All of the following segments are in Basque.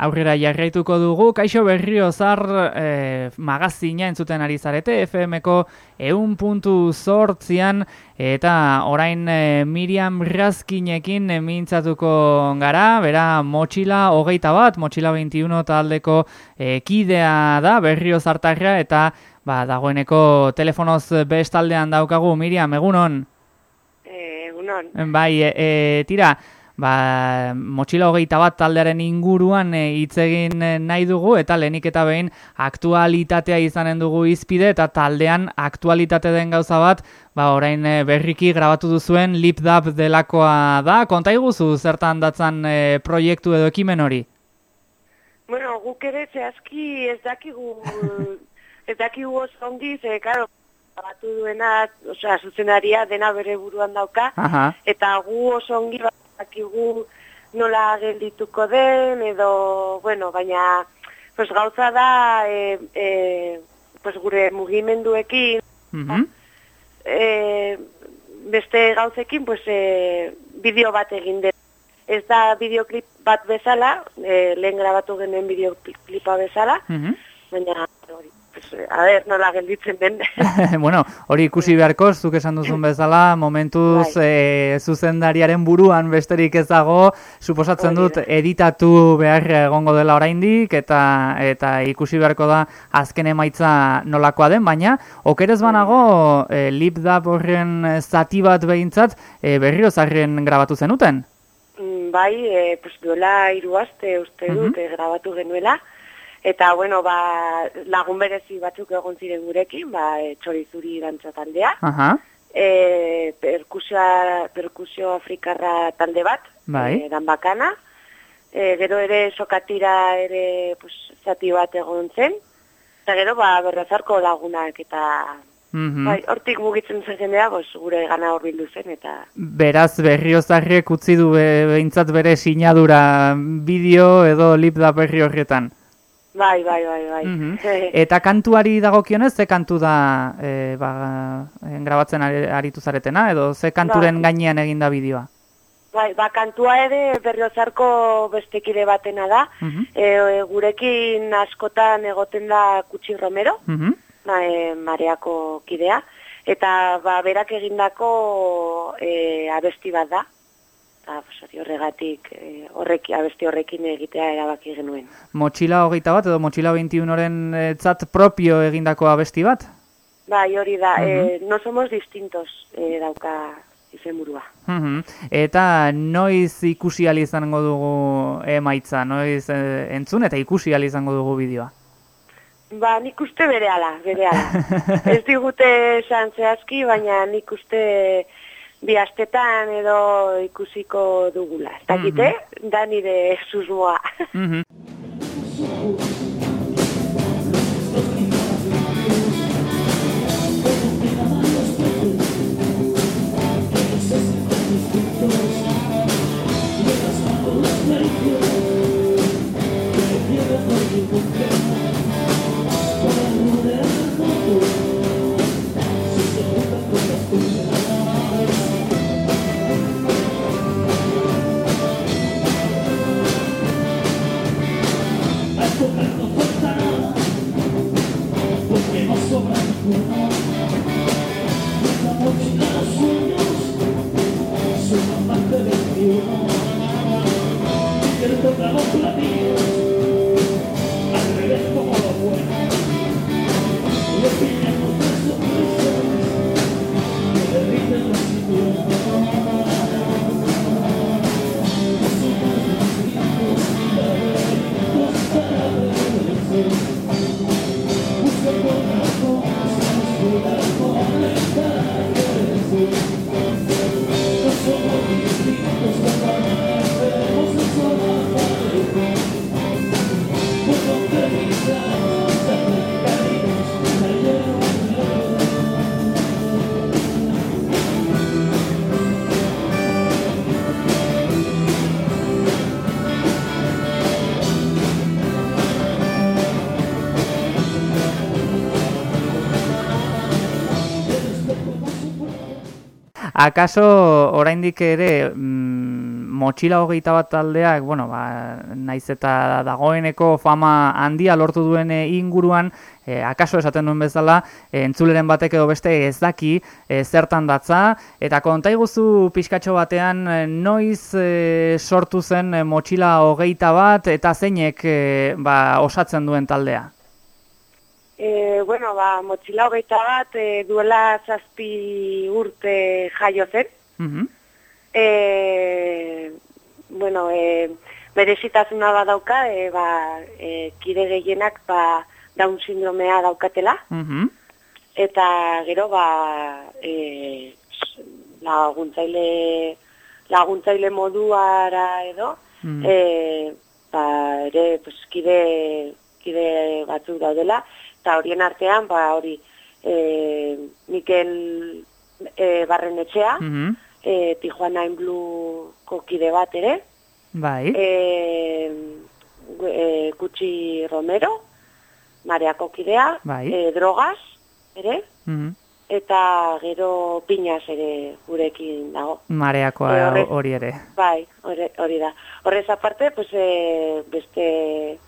aurrera jarraituko dugu. Kaixo berriozar e, magazina entzuten ari zarete, FM-ko eun puntu zortzian, eta orain e, Miriam Razkinekin mintzatuko gara, bera motxila hogeita bat, motxila 21 taldeko e, kidea da, berriozartarra, eta ba, dagoeneko telefonoz bestaldean daukagu, Miriam, egunon? E, egunon. Bai, e, e, tira, ba, motxila hogeita bat taldearen inguruan e, hitz egin e, nahi dugu eta lehenik eta behin aktualitatea izanen dugu izpide eta taldean aktualitate den gauza bat ba, orain e, berriki grabatu duzuen LipDub delakoa da. Konta iguzu zertan datzan proiektu edo ekimen hori? Bueno, guk ere zehazki ez dakigu ez dakigu oso ongi, ze, karo, batu duena, osea, zuzenaria dena bere buruan dauka, Aha. eta gu oso ongi dakigu nola geldituko den, edo, bueno, baina, pues gauza da, e, e, pues gure mugimenduekin, Mm e, beste gauzekin, pues e, bideo bat egin den. Ez da bideoklip bat bezala, e, lehen grabatu genuen bideoklipa bezala, Mhm. baina, hori, pues, a ver, nola gelditzen den. bueno, hori ikusi beharko, zuk esan duzun bezala, momentuz Bai. e, zuzendariaren buruan besterik ez dago, suposatzen dut editatu behar egongo dela oraindik eta eta ikusi beharko da azken emaitza nolakoa den, baina okerez banago e, lipdap horren zati bat behintzat e, berriro zarren grabatu zenuten? Mm, bai, e, pues duela hiru aste uste dut e, grabatu genuela. Eta, bueno, ba, lagun berezi batzuk egon ziren gurekin, ba, e, txorizuri dantza taldea. Aha, E, perkusioa, perkusio afrikarra talde bat, Bai. e, dan bakana. E, gero ere sokatira ere pues, zati bat egon zen. Eta gero, ba, berrazarko lagunak eta... mhm. Bai, hortik mugitzen zen jendea, pues, gure gana hor bildu zen, eta... Beraz, berriozarrek utzi du be, behintzat bere sinadura bideo edo lipdap berri horretan. Bai, bai, bai, bai. Mhm. Eta kantuari dagokionez, ze kantu da e, ba, grabatzen ari, aritu zaretena, edo ze kanturen Ba. gainean eginda bideoa? Bai, ba, kantua ere berriozarko bestekide batena da. Mhm. E, gurekin askotan egoten da Kutsi Romero, Mhm. ma, e, mareako kidea, eta ba, berak egindako e, abesti bat da. Eta pues, hori horregatik e, horreki, abesti horrekin egitea erabaki genuen. Motxila hogeita bat edo motxila 21-oren eh, tzat propio egindako abesti bat? Bai, hori da, e, no somos distintos e, dauka izenburua. Mhm. Eta noiz ikusi izango dugu emaitza, noiz eh, entzun eta ikusi izango dugu bideoa? Ba, nik uste bere ala, bere ala. Ez digute esan zehazki, baina nik uste bi astetan edo ikusiko dugula. Ez dakite, da nire susmoa. Akaso oraindik ere mm, motxila hogeita bat taldeak, bueno, ba, naiz eta dagoeneko fama handia lortu duen inguruan, e, akaso esaten duen bezala, e, entzuleren batek edo beste ez daki e, zertan datza, eta konta iguzu pixkatxo batean noiz e, sortu zen motxila hogeita bat, eta zeinek e, ba, osatzen duen taldea? E, bueno, ba, motxila hogeita bat e, duela zazpi urte jaio zen. Mm e, bueno, e, berezitazuna badauka, e, ba, e, kide gehienak ba, daun sindromea daukatela. Mm Eta gero, ba, e, laguntzaile, laguntzaile moduara edo, mm e, ba, ere, pues, kide, kide batzuk daudela eta horien artean, ba, hori, e, Mikel e, Barrenetxea, mm -hmm. e, Tijuana in Blue kokide bat ere, bai. e, e, Kutsi Romero, Maria kokidea, bai. e, Drogas, ere, mm eta gero Piñas ere gurekin dago. Mareakoa e, hori ere. Bai, hori da. Horrez aparte, pues, e, beste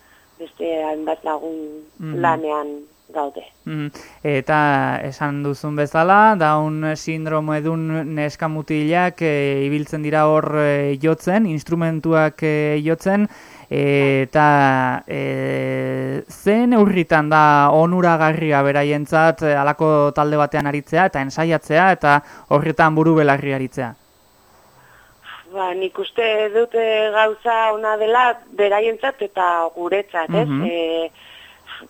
beste hainbat lagun mm lanean gaude. Mm Eta esan duzun bezala, daun sindromo edun neskamutilak e, ibiltzen dira hor e, jotzen, instrumentuak e, jotzen, eta e, zen eurritan da onuragarria beraientzat alako talde batean aritzea eta ensaiatzea eta horretan buru belarri aritzea? Ba, nik uste dute gauza ona dela beraientzat eta guretzat, ez? Mm -hmm.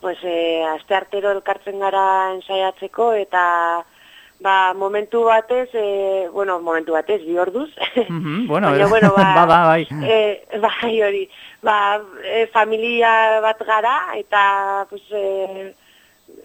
pues, e, aste artero elkartzen gara ensaiatzeko eta ba, momentu batez, e, bueno, momentu batez, bi orduz. Mm -hmm. bueno, Baina, bueno, ba, ba, ba, bai. E, bai, hori, ba, e, familia bat gara eta, pues, e,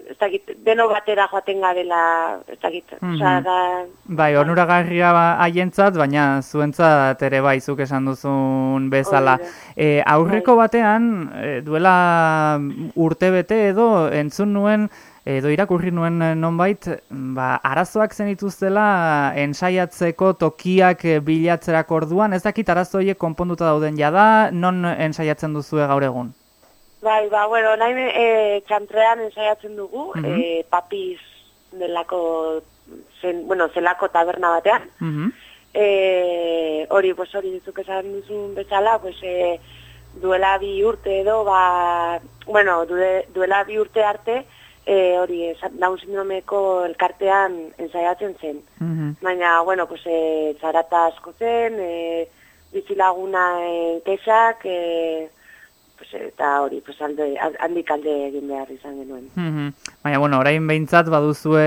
ez dakit, deno batera joaten garela, ez dakit, mm -hmm. da... Bai, onuragarria ba, haientzat, baina zuentzat ere bai, zuk esan duzun bezala. E, aurreko bai. batean, e, duela urte bete edo, entzun nuen, edo irakurri nuen nonbait, ba, arazoak zen ituztela ensaiatzeko tokiak bilatzerako orduan, ez dakit arazoiek konponduta dauden jada, non ensaiatzen duzue gaur egun? Bai, ba, bueno, nahi e, txantrean ensaiatzen dugu, mm -hmm. papiz delako, zen, bueno, zelako taberna batean. Mm hori, pues hori dizuk esan duzun bezala, pues e, duela bi urte edo, ba, bueno, duela bi urte arte, e, hori, daun sindromeko elkartean ensaiatzen zen. Mm Baina, bueno, pues, e, zarata asko zen, e, bizilaguna e, kesak, e, eta hori pues, alde, handik alde egin behar izan genuen. Mm Baina, bueno, orain behintzat baduzue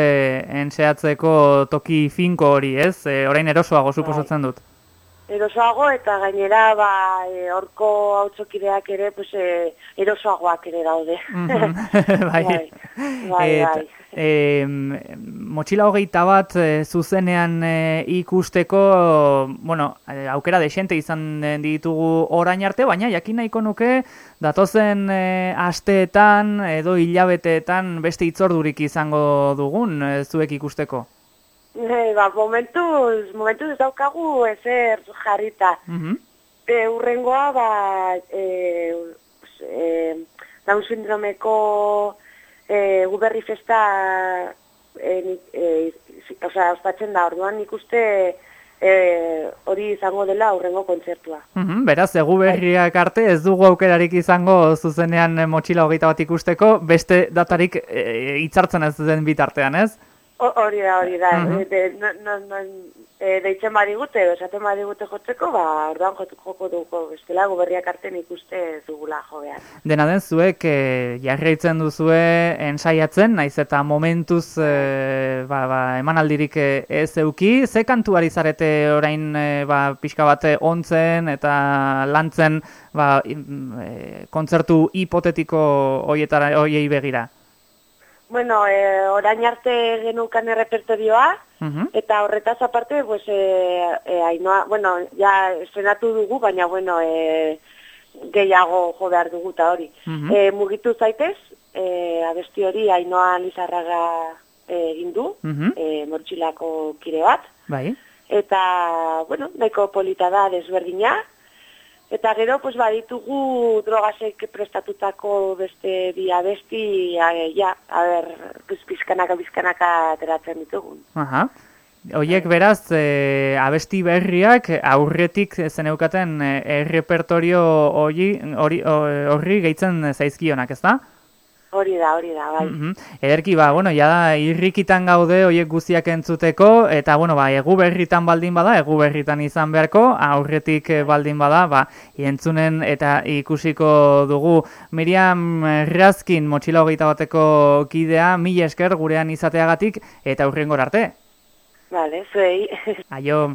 enseatzeko toki finko hori, ez? E, orain erosoago suposatzen dut. Bai. Erosoago eta gainera ba, e, orko hautsokideak ere pues, e, erosoagoak ere daude. Mm bai, bai, bai. bai e, motxila hogeita bat e, zuzenean e, ikusteko, bueno, e, aukera desente izan ditugu orain arte, baina jakin nahiko nuke datozen e, asteetan edo hilabeteetan beste itzordurik izango dugun e, zuek ikusteko. E, ba, momentuz, momentuz daukagu ezer jarrita. Mm urrengoa, ba, e, e, daun sindromeko e, guberri festa e, e, osea, ospatzen da, orduan nik uste e, hori izango dela aurrengo kontzertua. Mm beraz, egu berriak arte ez dugu aukerarik izango zuzenean motxila hogeita bat ikusteko, beste datarik e, itzartzen ez den bitartean, ez? Hori da, hori da. Mm -hmm e, deitzen badigute, esaten badigute jotzeko, ba, orduan joko duko bestela, guberriak arten ikuste dugula jo behar. Dena den zuek, e, jarraitzen duzue ensaiatzen, naiz eta momentuz e, ba, ba, emanaldirik ez euki, ze kantuari zarete orain e, ba, pixka bat ontzen eta lantzen ba, e, kontzertu hipotetiko hoietara hoiei begira? Bueno, e, orain arte genukan errepertorioa, eta horretaz aparte, pues, e, e, ainoa, bueno, ja estrenatu dugu, baina, bueno, e, gehiago jo behar dugu eta hori. e, mugitu zaitez, e, abesti hori ainoa lizarraga egin du, e, mortxilako kire bat. Bai. eta, bueno, nahiko polita da desberdina, Eta gero, pues, baditugu drogasek prestatutako beste bi abesti, ja, a ber, bizkanaka, bizkanaka teratzen ditugun. Aha. Oiek beraz, e, abesti berriak aurretik zeneukaten e, errepertorio hori, hori gehitzen zaizkionak, ez da? Hori da, hori da, bai. Mm Ederki, ba, bueno, ja da, irrikitan gaude oiek guziak entzuteko, eta, bueno, ba, egu berritan baldin bada, egu berritan izan beharko, aurretik eh, baldin bada, ba, ientzunen eta ikusiko dugu Miriam Razkin motxila hogeita bateko kidea, mila esker gurean izateagatik, eta aurren arte. Vale, zuei. Aio.